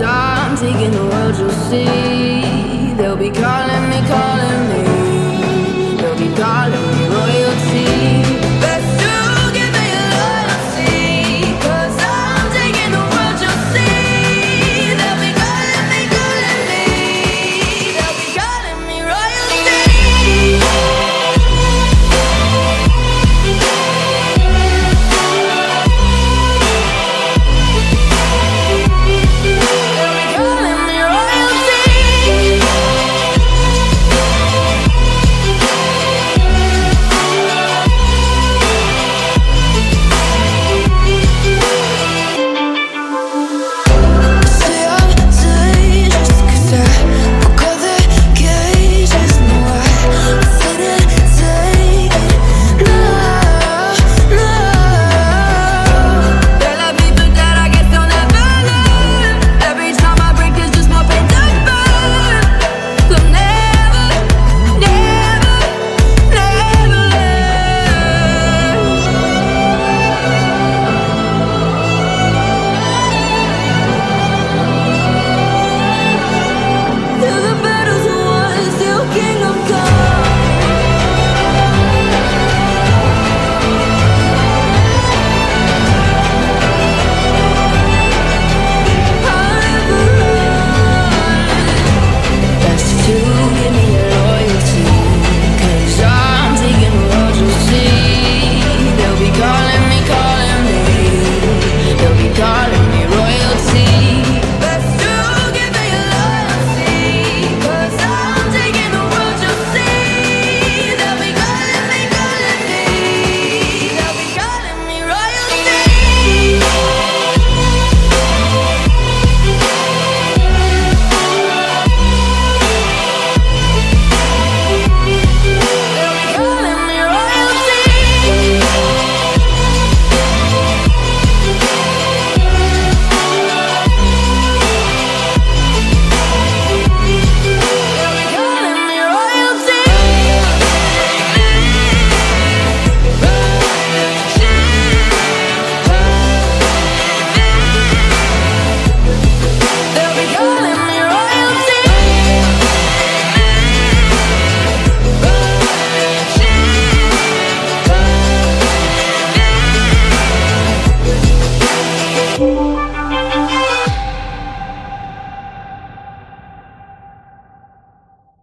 I'm taking the world you'll see.